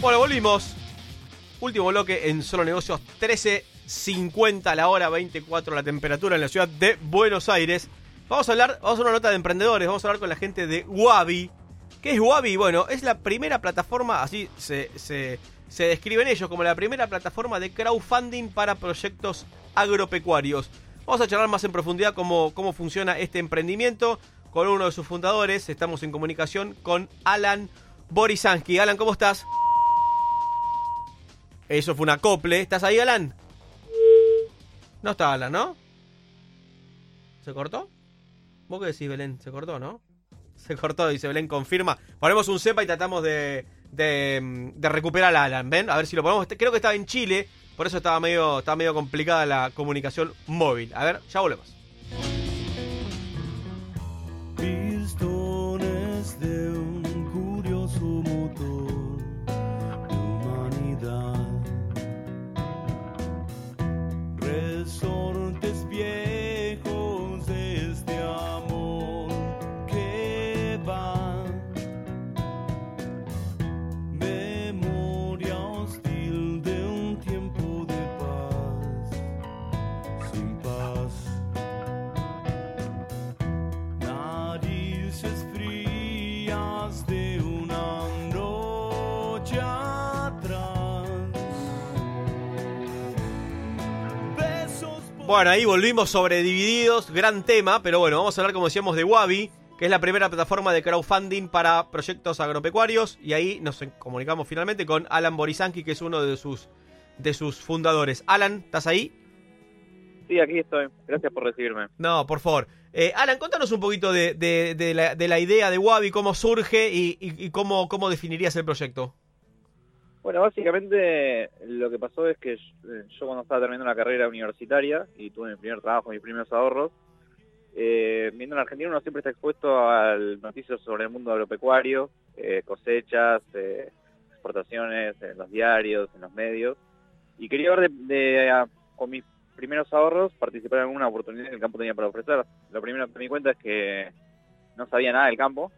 Bueno, volvimos. Último bloque en Solo Negocios, 13.50 la hora, 24 la temperatura en la ciudad de Buenos Aires. Vamos a hablar, vamos a una nota de emprendedores, vamos a hablar con la gente de Wabi. ¿Qué es Wabi? Bueno, es la primera plataforma, así se, se, se describen ellos, como la primera plataforma de crowdfunding para proyectos agropecuarios. Vamos a charlar más en profundidad cómo, cómo funciona este emprendimiento con uno de sus fundadores. Estamos en comunicación con Alan Borisansky. Alan, ¿cómo estás? Eso fue un acople. ¿Estás ahí, Alan? No está Alan, ¿no? ¿Se cortó? ¿Vos qué decís, Belén? ¿Se cortó, no? Se cortó, dice Belén, confirma. Ponemos un cepa y tratamos de, de, de recuperar a Alan, ¿ven? A ver si lo ponemos. Creo que estaba en Chile, por eso estaba medio, estaba medio complicada la comunicación móvil. A ver, ya volvemos. Bueno, ahí volvimos sobre Divididos, gran tema, pero bueno, vamos a hablar como decíamos de Wabi, que es la primera plataforma de crowdfunding para proyectos agropecuarios, y ahí nos comunicamos finalmente con Alan Borisansky, que es uno de sus, de sus fundadores. Alan, ¿estás ahí? Sí, aquí estoy. Gracias por recibirme. No, por favor. Eh, Alan, contanos un poquito de, de- de la, de la idea de Wabi, cómo surge y, y- y cómo, cómo definirías el proyecto. Bueno, básicamente lo que pasó es que yo, yo cuando estaba terminando la carrera universitaria y tuve mi primer trabajo, mis primeros ahorros, eh, viendo en Argentina uno siempre está expuesto al noticias sobre el mundo agropecuario, eh, cosechas, eh, exportaciones en los diarios, en los medios, y quería ver con mis primeros ahorros participar en alguna oportunidad que el campo tenía para ofrecer. Lo primero que me di cuenta es que no sabía nada del campo,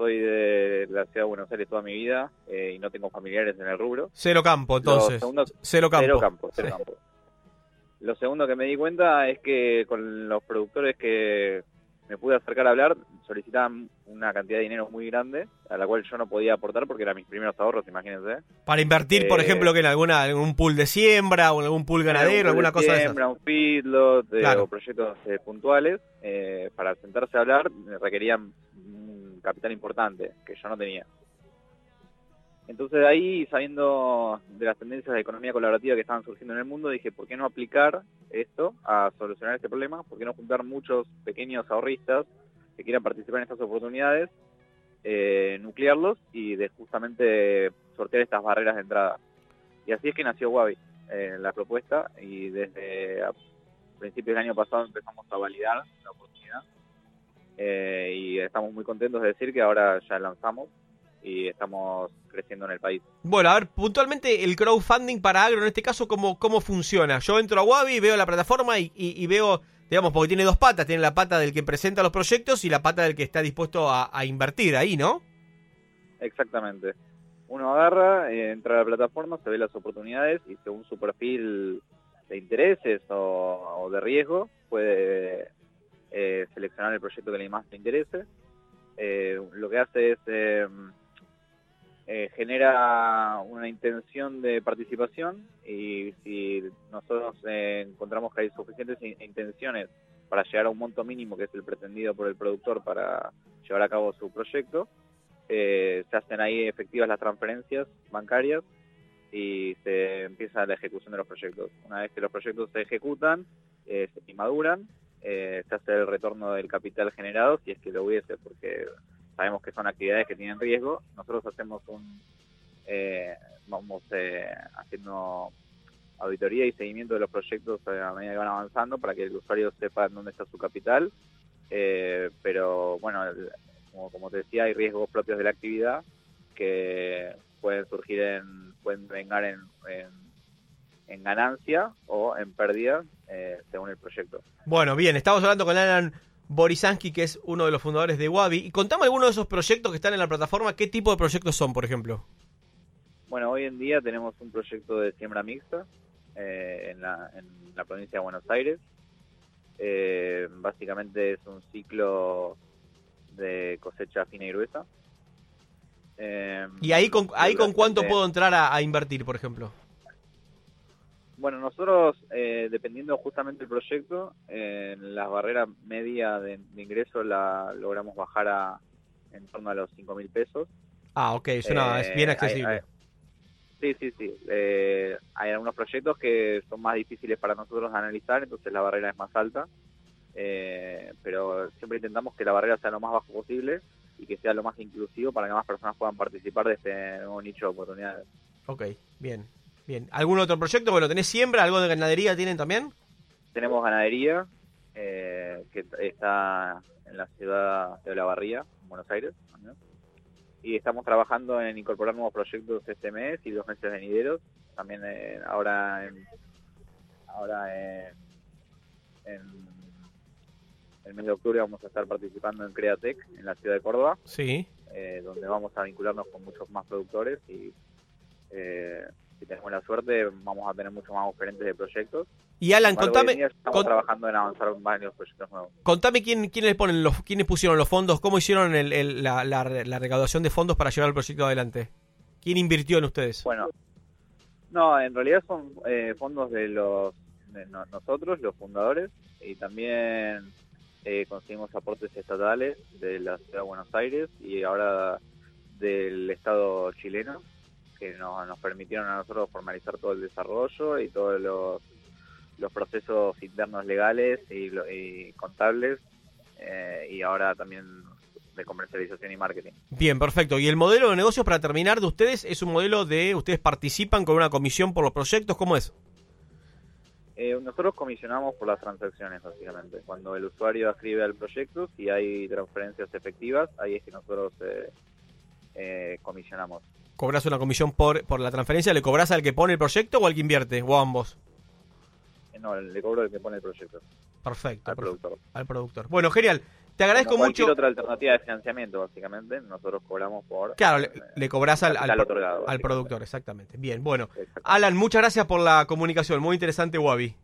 soy de la ciudad de Buenos Aires toda mi vida eh, y no tengo familiares en el rubro. Cero campo, entonces. segundo- Cero campo. Cero campo, cero Sí. campo. Lo segundo que me di cuenta es que con los productores que me pude acercar a hablar solicitaban una cantidad de dinero muy grande a la cual yo no podía aportar porque eran mis primeros ahorros, imagínense. Para invertir, por Eh, ejemplo, que en alguna, algún pool de siembra o en algún pool ganadero, Un alguna cosa de esas. siembra, un feedlot eh, Claro. o proyectos eh, puntuales. para sentarse a hablar requerían capital importante que yo no tenía. Entonces ahí, sabiendo de las tendencias de economía colaborativa que estaban surgiendo en el mundo, dije, ¿por qué no aplicar esto a solucionar este problema? ¿Por qué no juntar muchos pequeños ahorristas que quieran participar en estas oportunidades, eh, nuclearlos y de justamente sortear estas barreras de entrada? Y así es que nació Wabi, eh, la propuesta, y desde principios del año pasado empezamos a validar la oportunidad. Eh, y estamos muy contentos de decir que ahora ya lanzamos y estamos creciendo en el país. Bueno, a ver, puntualmente el crowdfunding para agro, en este caso, ¿cómo, cómo funciona? Yo entro a Wabi, veo la plataforma y, y- y veo, digamos, porque tiene dos patas. Tiene la pata del que presenta los proyectos y la pata del que está dispuesto a, a invertir ahí, ¿no? Exactamente. Uno agarra, eh, entra a la plataforma, se ve las oportunidades y según su perfil de intereses o, o de riesgo puede eh, seleccionar el proyecto que le más le interese. Eh, lo que hace es eh, eh, genera una intención de participación y si nosotros encontramos que hay suficientes in- intenciones para llegar a un monto mínimo que es el pretendido por el productor para llevar a cabo su proyecto, se hacen ahí efectivas las transferencias bancarias y se empieza la ejecución de los proyectos. Una vez que los proyectos se ejecutan eh, y maduran, eh, se hace el retorno del capital generado, si es que lo hubiese, porque sabemos que son actividades que tienen riesgo. Nosotros hacemos un, eh, vamos eh, haciendo auditoría y seguimiento de los proyectos a medida que van avanzando para que el usuario sepa dónde está su capital. Eh, pero bueno, como, como te decía, hay riesgos propios de la actividad que pueden surgir en, pueden vengar en, en, en ganancia o en pérdida eh, según el proyecto. Bueno, bien, estamos hablando con Alan Borisansky, que es uno de los fundadores de Wabi. Y contame algunos de esos proyectos que están en la plataforma, ¿qué tipo de proyectos son, por ejemplo? Bueno, hoy en día tenemos un proyecto de siembra mixta eh, en, la, en la provincia de Buenos Aires. Eh, básicamente es un ciclo de cosecha fina y gruesa. ¿Y ahí con, ahí con cuánto puedo entrar a, a invertir, por ejemplo? Bueno, nosotros, eh, dependiendo justamente del proyecto, eh, la barrera media de, de ingreso la logramos bajar a en torno a los 5 mil pesos. Ah, ok, es, una- es Eh, bien hay- accesible. hay- sí, sí, sí. Eh, hay algunos proyectos que son más difíciles para nosotros de analizar, entonces la barrera es más alta. Eh, pero siempre intentamos que la barrera sea lo más bajo posible y que sea lo más inclusivo para que más personas puedan participar de este nuevo nicho de oportunidades. Ok, bien, bien. ¿Algún otro proyecto? Bueno, ¿tenés siembra? ¿Algo de ganadería tienen también? Tenemos ganadería, eh, que está en la ciudad de Olavarría, en Buenos Aires. también. Y estamos trabajando en incorporar nuevos proyectos este mes y dos meses venideros. También eh, ahora en, ahora en, en el mes de octubre vamos a estar participando en Createc en la ciudad de Córdoba, Sí. eh, donde vamos a vincularnos con muchos más productores y eh, si tenemos la suerte vamos a tener muchos más oferentes de proyectos. Y Alan, embargo, contame, estamos con- trabajando en avanzar varios proyectos nuevos. contame quién, quiénes ponen los, quiénes pusieron los fondos, cómo hicieron el- el- la, la, la recaudación de fondos para llevar el proyecto adelante. ¿Quién invirtió en ustedes? Bueno, no, en realidad son eh, fondos de los de no- nosotros, los fundadores, y también eh, conseguimos aportes estatales de la ciudad de Buenos Aires y ahora del Estado chileno, que nos, nos permitieron a nosotros formalizar todo el desarrollo y todos los, los procesos internos legales y, y contables, eh, y ahora también de comercialización y marketing. Bien, perfecto. ¿Y el modelo de negocios para terminar de ustedes es un modelo de ustedes participan con una comisión por los proyectos? ¿Cómo es? Eh, nosotros comisionamos por las transacciones, básicamente. Cuando el usuario escribe al proyecto, si hay transferencias efectivas, ahí es que nosotros eh, eh, comisionamos. ¿Cobras una comisión por, por la transferencia? ¿Le cobras al que pone el proyecto o al que invierte? ¿O a ambos? Eh, no, le cobro el que pone el proyecto, Perfecto. al perfecto. productor. Al productor. Bueno, genial. Te agradezco Como cualquier mucho. otra alternativa de financiamiento, básicamente, nosotros cobramos por... Claro, le, eh, le cobras al, al, otorgado, al productor, exactamente. Bien, bueno. Alan, muchas gracias por la comunicación. Muy interesante, Wabi.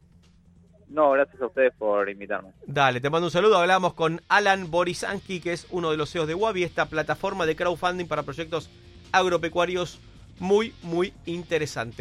No, gracias a ustedes por invitarme. Dale, te mando un saludo. Hablamos con Alan Borisanki, que es uno de los CEOs de Wabi, esta plataforma de crowdfunding para proyectos agropecuarios muy, muy interesante.